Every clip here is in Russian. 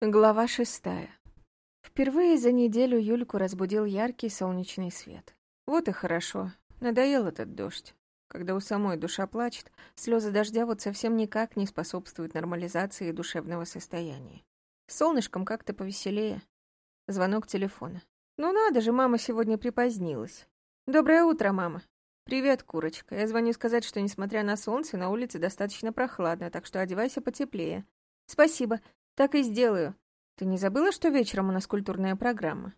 Глава шестая. Впервые за неделю Юльку разбудил яркий солнечный свет. Вот и хорошо. Надоел этот дождь. Когда у самой душа плачет, слезы дождя вот совсем никак не способствуют нормализации душевного состояния. солнышком как-то повеселее. Звонок телефона. Ну надо же, мама сегодня припозднилась. Доброе утро, мама. Привет, курочка. Я звоню сказать, что несмотря на солнце, на улице достаточно прохладно, так что одевайся потеплее. Спасибо. Так и сделаю. Ты не забыла, что вечером у нас культурная программа?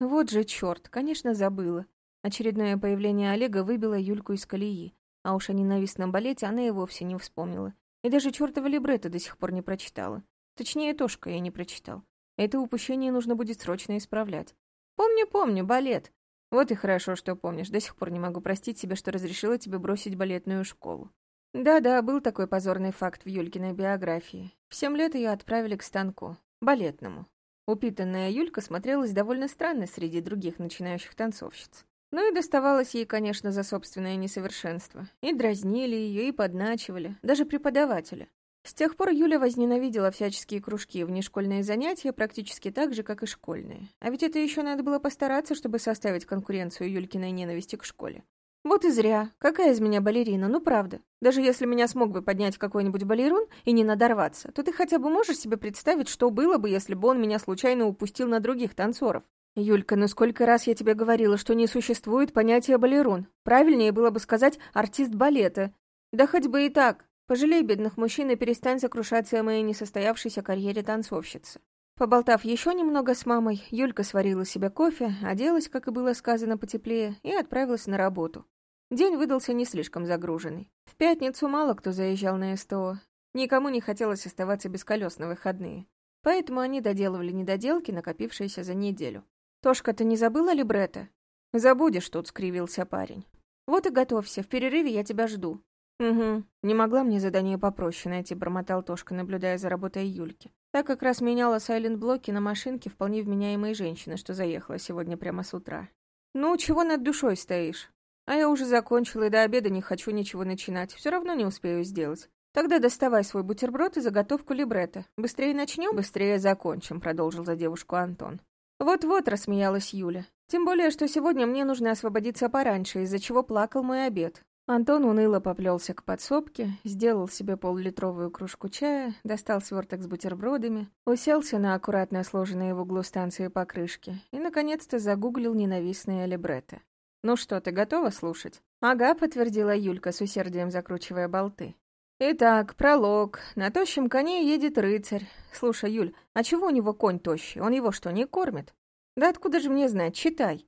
Вот же черт, конечно, забыла. Очередное появление Олега выбило Юльку из колеи, а уж о ненавистном балете она и вовсе не вспомнила. И даже чертова либретто до сих пор не прочитала. Точнее, Тошка я не прочитал. Это упущение нужно будет срочно исправлять. Помню, помню, балет. Вот и хорошо, что помнишь. До сих пор не могу простить себе, что разрешила тебе бросить балетную школу. Да-да, был такой позорный факт в Юлькиной биографии. В семь лет ее отправили к станку, балетному. Упитанная Юлька смотрелась довольно странно среди других начинающих танцовщиц. Ну и доставалось ей, конечно, за собственное несовершенство. И дразнили ее, и подначивали, даже преподаватели. С тех пор Юля возненавидела всяческие кружки и внешкольные занятия практически так же, как и школьные. А ведь это еще надо было постараться, чтобы составить конкуренцию Юлькиной ненависти к школе. Вот и зря. Какая из меня балерина, ну правда. Даже если меня смог бы поднять какой-нибудь балерун и не надорваться, то ты хотя бы можешь себе представить, что было бы, если бы он меня случайно упустил на других танцоров. Юлька, ну сколько раз я тебе говорила, что не существует понятия балерун. Правильнее было бы сказать «артист балета». Да хоть бы и так. Пожалей бедных мужчин и перестань сокрушаться о моей несостоявшейся карьере танцовщицы. Поболтав еще немного с мамой, Юлька сварила себе кофе, оделась, как и было сказано, потеплее, и отправилась на работу. День выдался не слишком загруженный. В пятницу мало кто заезжал на СТО. Никому не хотелось оставаться без колес на выходные. Поэтому они доделывали недоделки, накопившиеся за неделю. «Тошка, ты не забыла либретто?» «Забудешь тут», — скривился парень. «Вот и готовься, в перерыве я тебя жду». «Угу, не могла мне задание попроще найти», — бормотал Тошка, наблюдая за работой Юльки. Так как раз меняла сайлент-блоки на машинке вполне вменяемой женщины, что заехала сегодня прямо с утра. «Ну, чего над душой стоишь? А я уже закончила и до обеда не хочу ничего начинать. Все равно не успею сделать. Тогда доставай свой бутерброд и заготовку либретто. Быстрее начнем, быстрее закончим, продолжил за девушку Антон. Вот-вот, рассмеялась Юля. Тем более, что сегодня мне нужно освободиться пораньше, из-за чего плакал мой обед. Антон уныло поплелся к подсобке, сделал себе поллитровую кружку чая, достал сверток с бутербродами, уселся на аккуратно сложенные в углу станции покрышки и, наконец-то, загуглил ненавистные либретто. «Ну что, ты готова слушать?» «Ага», — подтвердила Юлька с усердием закручивая болты. «Итак, пролог. На тощем коне едет рыцарь. Слушай, Юль, а чего у него конь тощий? Он его что, не кормит?» «Да откуда же мне знать? Читай».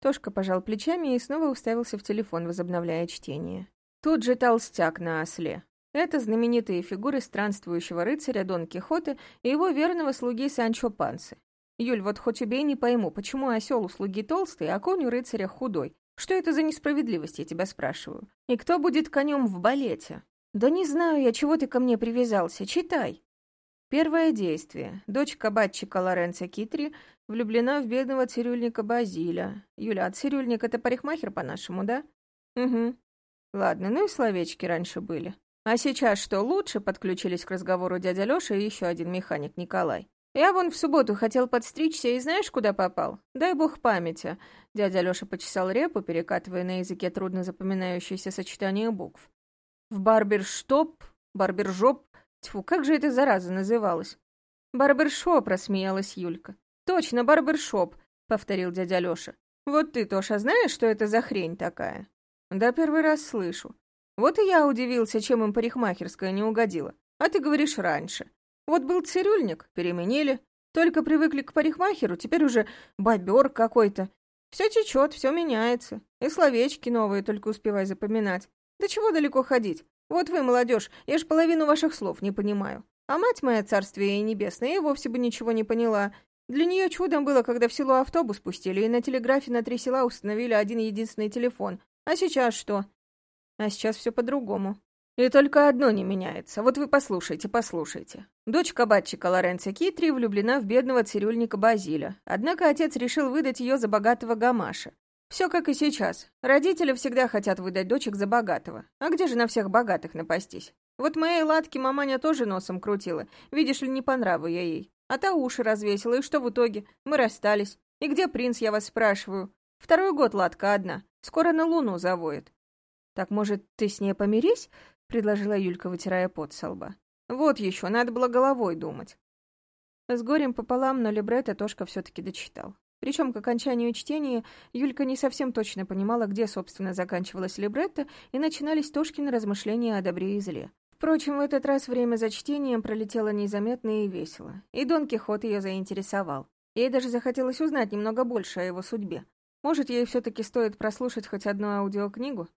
Тошка пожал плечами и снова уставился в телефон, возобновляя чтение. Тут же толстяк на осле. Это знаменитые фигуры странствующего рыцаря Дон Кихота и его верного слуги Санчо Пансы. Юль, вот хоть убей, не пойму, почему осел у слуги толстый, а конь у рыцаря худой? Что это за несправедливость, я тебя спрашиваю? И кто будет конем в балете? Да не знаю я, чего ты ко мне привязался, читай. Первое действие. Дочь кабачика Лоренцо Китри влюблена в бедного цирюльника Базиля. Юля, а цирюльник — это парикмахер по-нашему, да? Угу. Ладно, ну и словечки раньше были. А сейчас что, лучше подключились к разговору дядя Лёша и еще один механик Николай. Я вон в субботу хотел подстричься, и знаешь, куда попал? Дай бог памяти. Дядя Лёша почесал репу, перекатывая на языке трудно запоминающееся сочетание букв. В барберштоп, барбержоп, тьфу, как же это зараза называлась? Барбершоп, рассмеялась Юлька. Точно, барбершоп, повторил дядя Лёша. Вот ты, Тоша, знаешь, что это за хрень такая? Да первый раз слышу. Вот и я удивился, чем им парикмахерская не угодила. А ты говоришь раньше. Вот был цирюльник, переменили. Только привыкли к парикмахеру, теперь уже бобер какой-то. Все течет, все меняется. И словечки новые только успевай запоминать. Да чего далеко ходить? Вот вы, молодежь, я ж половину ваших слов не понимаю. А мать моя, царствие и небесное, и вовсе бы ничего не поняла. Для нее чудом было, когда в село автобус пустили, и на телеграфе на три села установили один единственный телефон. А сейчас что? А сейчас все по-другому. И только одно не меняется. Вот вы послушайте, послушайте. Дочь кабачика Лоренцо Китри влюблена в бедного цирюльника Базиля. Однако отец решил выдать ее за богатого гамаша. Все как и сейчас. Родители всегда хотят выдать дочек за богатого. А где же на всех богатых напастись? Вот моей Ладке маманя тоже носом крутила. Видишь ли, не по нраву я ей. А та уши развесила, и что в итоге? Мы расстались. И где принц, я вас спрашиваю? Второй год ладка одна. Скоро на луну завоет. Так, может, ты с ней помирись? Предложила Юлька, вытирая пот со лба. Вот еще, надо было головой думать. С горем пополам, но либретто Тошка все-таки дочитал. Причем к окончанию чтения Юлька не совсем точно понимала, где, собственно, заканчивалась либретто, и начинались Тошкины размышления о добре и зле. Впрочем, в этот раз время за чтением пролетело незаметно и весело, и Дон Кихот ее заинтересовал. Ей даже захотелось узнать немного больше о его судьбе. Может, ей все-таки стоит прослушать хоть одну аудиокнигу?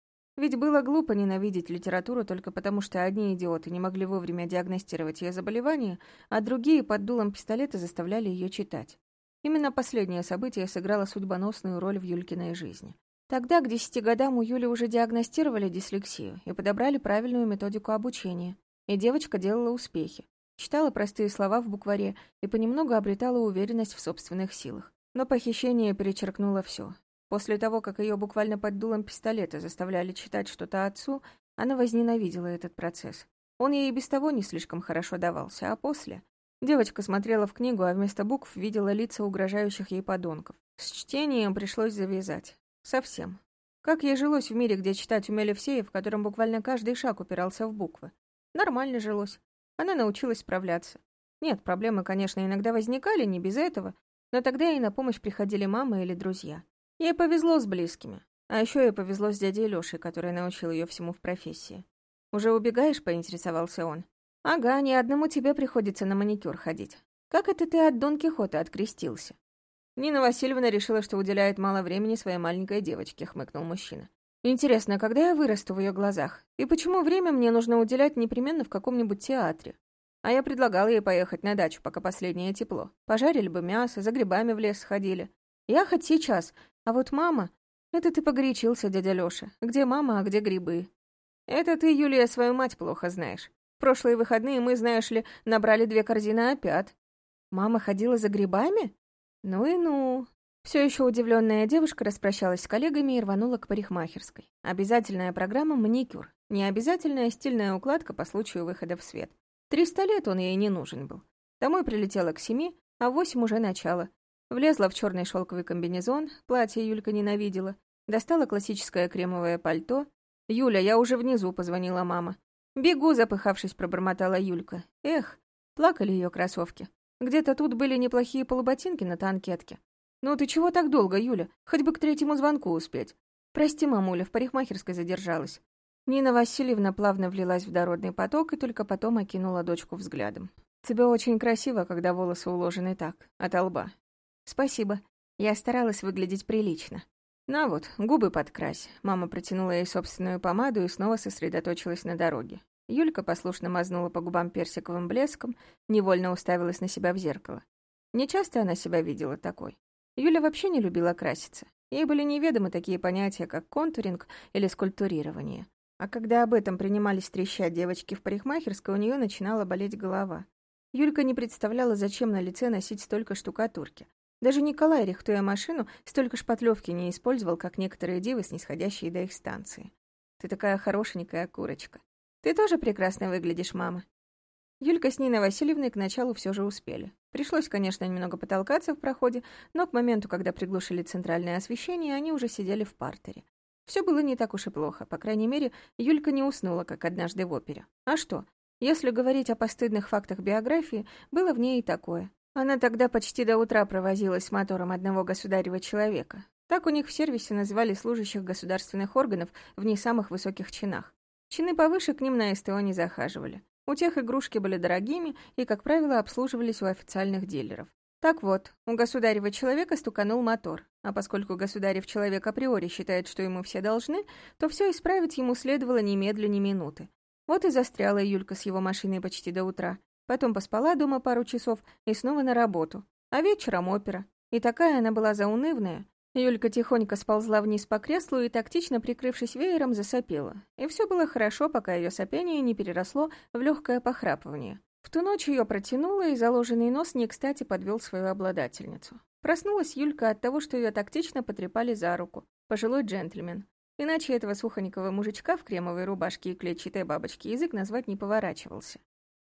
Ведь было глупо ненавидеть литературу только потому, что одни идиоты не могли вовремя диагностировать ее заболевание, а другие под дулом пистолета заставляли ее читать. Именно последнее событие сыграло судьбоносную роль в Юлькиной жизни. Тогда, к десяти годам, у Юли уже диагностировали дислексию и подобрали правильную методику обучения, и девочка делала успехи. Читала простые слова в букваре и понемногу обретала уверенность в собственных силах. Но похищение перечеркнуло все. После того, как ее буквально под дулом пистолета заставляли читать что-то отцу, она возненавидела этот процесс. Он ей и без того не слишком хорошо давался, а после... Девочка смотрела в книгу, а вместо букв видела лица угрожающих ей подонков. С чтением пришлось завязать. Совсем. Как ей жилось в мире, где читать умели все, и в котором буквально каждый шаг упирался в буквы? Нормально жилось. Она научилась справляться. Нет, проблемы, конечно, иногда возникали, не без этого, но тогда ей на помощь приходили мама или друзья. Ей повезло с близкими. А еще ей повезло с дядей Лешей, который научил ее всему в профессии. «Уже убегаешь?» — поинтересовался он. «Ага, ни одному тебе приходится на маникюр ходить. Как это ты от Дон Кихота открестился?» Нина Васильевна решила, что уделяет мало времени своей маленькой девочке, хмыкнул мужчина. Интересно, когда я вырасту в ее глазах? И почему время мне нужно уделять непременно в каком-нибудь театре? А я предлагал ей поехать на дачу, пока последнее тепло. Пожарили бы мясо, за грибами в лес сходили. Я хоть сейчас. А вот мама... Это ты погорячился, дядя Лёша. Где мама, а где грибы? Это ты, Юлия, свою мать плохо знаешь прошлые выходные мы, знаешь ли, набрали две корзины опят. Мама ходила за грибами? Ну и ну. Все еще удивленная девушка распрощалась с коллегами и рванула к парикмахерской. Обязательная программа маникюр. Необязательная стильная укладка по случаю выхода в свет. Триста лет он ей не нужен был. Домой прилетела к семи, а в восемь уже начало. Влезла в черный шелковый комбинезон, платье Юлька ненавидела. Достала классическое кремовое пальто. «Юля, я уже внизу», — позвонила мама. «Бегу», — запыхавшись, пробормотала Юлька. Эх, плакали ее кроссовки. Где-то тут были неплохие полуботинки на танкетке. «Ну ты чего так долго, Юля? Хоть бы к третьему звонку успеть». «Прости, мамуля, в парикмахерской задержалась». Нина Васильевна плавно влилась в дородный поток и только потом окинула дочку взглядом. «Тебе очень красиво, когда волосы уложены так, от лба». «Спасибо. Я старалась выглядеть прилично». «На вот, губы подкрась». Мама протянула ей собственную помаду и снова сосредоточилась на дороге. Юлька послушно мазнула по губам персиковым блеском, невольно уставилась на себя в зеркало. Нечасто она себя видела такой. Юля вообще не любила краситься. Ей были неведомы такие понятия, как контуринг или скульптурирование. А когда об этом принимались трещать девочки в парикмахерской, у нее начинала болеть голова. Юлька не представляла, зачем на лице носить столько штукатурки. Даже Николай, рихтуя машину, столько шпатлевки не использовал, как некоторые девы, снисходящие до их станции. Ты такая хорошенькая курочка. Ты тоже прекрасно выглядишь, мама. Юлька с Ниной Васильевной к началу все же успели. Пришлось, конечно, немного потолкаться в проходе, но к моменту, когда приглушили центральное освещение, они уже сидели в партере. Все было не так уж и плохо, по крайней мере, Юлька не уснула, как однажды в опере. А что? Если говорить о постыдных фактах биографии, было в ней и такое. Она тогда почти до утра провозилась с мотором одного государева человека. Так у них в сервисе называли служащих государственных органов в не самых высоких чинах. Чины повыше к ним на СТО не захаживали. У тех игрушки были дорогими и, как правило, обслуживались у официальных дилеров. Так вот, у государева человека стуканул мотор, а поскольку государев человек априори считает, что ему все должны, то все исправить ему следовало немедленно минуты. Вот и застряла Юлька с его машиной почти до утра. Потом поспала дома пару часов и снова на работу. А вечером опера. И такая она была заунывная. Юлька тихонько сползла вниз по креслу и, тактично прикрывшись веером, засопела. И все было хорошо, пока ее сопение не переросло в легкое похрапывание. В ту ночь ее протянуло, и заложенный нос не кстати подвел свою обладательницу. Проснулась Юлька от того, что ее тактично потрепали за руку. Пожилой джентльмен. Иначе этого сухонького мужичка в кремовой рубашке и клетчатой бабочке язык назвать не поворачивался.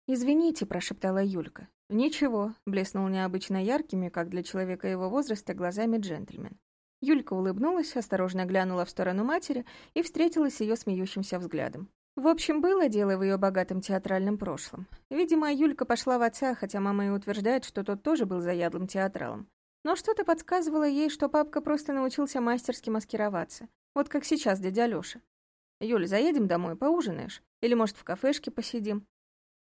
«Извините», — прошептала Юлька. «Ничего», — блеснул необычно яркими, как для человека его возраста, глазами джентльмен. Юлька улыбнулась, осторожно глянула в сторону матери и встретилась с ее смеющимся взглядом. В общем, было дело в ее богатом театральном прошлом. Видимо, Юлька пошла в отца, хотя мама и утверждает, что тот тоже был заядлым театралом. Но что-то подсказывало ей, что папка просто научился мастерски маскироваться. Вот как сейчас дядя Лёша. «Юль, заедем домой, поужинаешь? Или, может, в кафешке посидим?»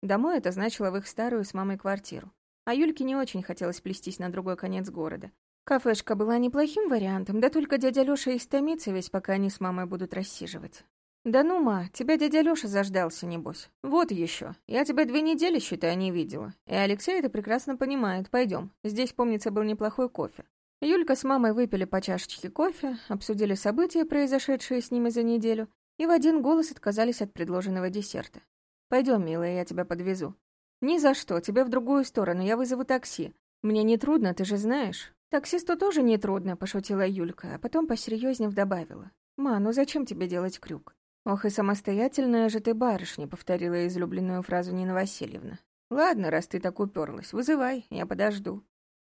Домой это значило в их старую с мамой квартиру. А Юльке не очень хотелось плестись на другой конец города. Кафешка была неплохим вариантом, да только дядя Лёша истомится весь, пока они с мамой будут рассиживать. «Да ну, ма, тебя дядя Лёша заждался, небось. Вот еще. Я тебя две недели, считай, не видела. И Алексей это прекрасно понимает. Пойдем. Здесь, помнится, был неплохой кофе». Юлька с мамой выпили по чашечке кофе, обсудили события, произошедшие с ними за неделю, и в один голос отказались от предложенного десерта. Пойдем, милая, я тебя подвезу». «Ни за что, тебе в другую сторону, я вызову такси. Мне не трудно, ты же знаешь». «Таксисту тоже не трудно», — пошутила Юлька, а потом посерьезнее добавила. «Ма, ну зачем тебе делать крюк?» «Ох, и самостоятельная же ты барышня», — повторила излюбленную фразу Нина Васильевна. «Ладно, раз ты так уперлась, вызывай, я подожду».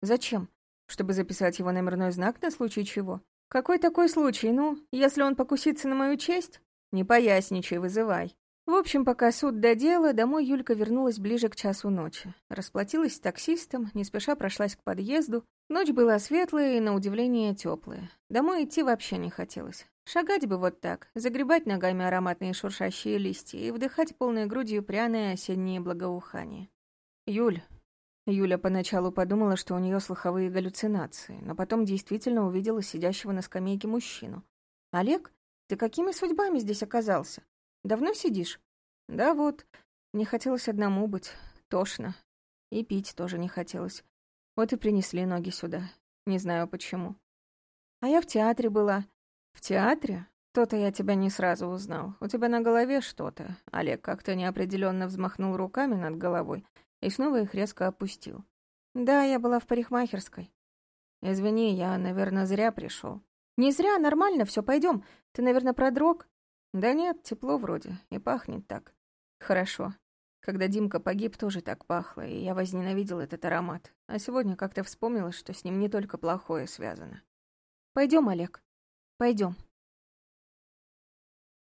«Зачем? Чтобы записать его номерной знак на случай чего? Какой такой случай, ну, если он покусится на мою честь? Не поясничай, вызывай». В общем, пока суд до дела, домой Юлька вернулась ближе к часу ночи. Расплатилась с таксистом, не спеша прошлась к подъезду. Ночь была светлая и, на удивление, теплая. Домой идти вообще не хотелось. Шагать бы вот так, загребать ногами ароматные шуршащие листья и вдыхать полной грудью пряные осенние благоухания. «Юль». Юля поначалу подумала, что у нее слуховые галлюцинации, но потом действительно увидела сидящего на скамейке мужчину. «Олег, ты какими судьбами здесь оказался?» Давно сидишь? Да вот. Не хотелось одному быть. Тошно. И пить тоже не хотелось. Вот и принесли ноги сюда. Не знаю почему. А я в театре была. В театре? То-то я тебя не сразу узнал. У тебя на голове что-то. Олег как-то неопределенно взмахнул руками над головой и снова их резко опустил. Да, я была в парикмахерской. Извини, я, наверное, зря пришел. Не зря, нормально, все, пойдем. Ты, наверное, продрог? Да нет, тепло вроде, и пахнет так. Хорошо. Когда Димка погиб, тоже так пахло, и я возненавидел этот аромат. А сегодня как-то вспомнила, что с ним не только плохое связано. Пойдем, Олег. Пойдем.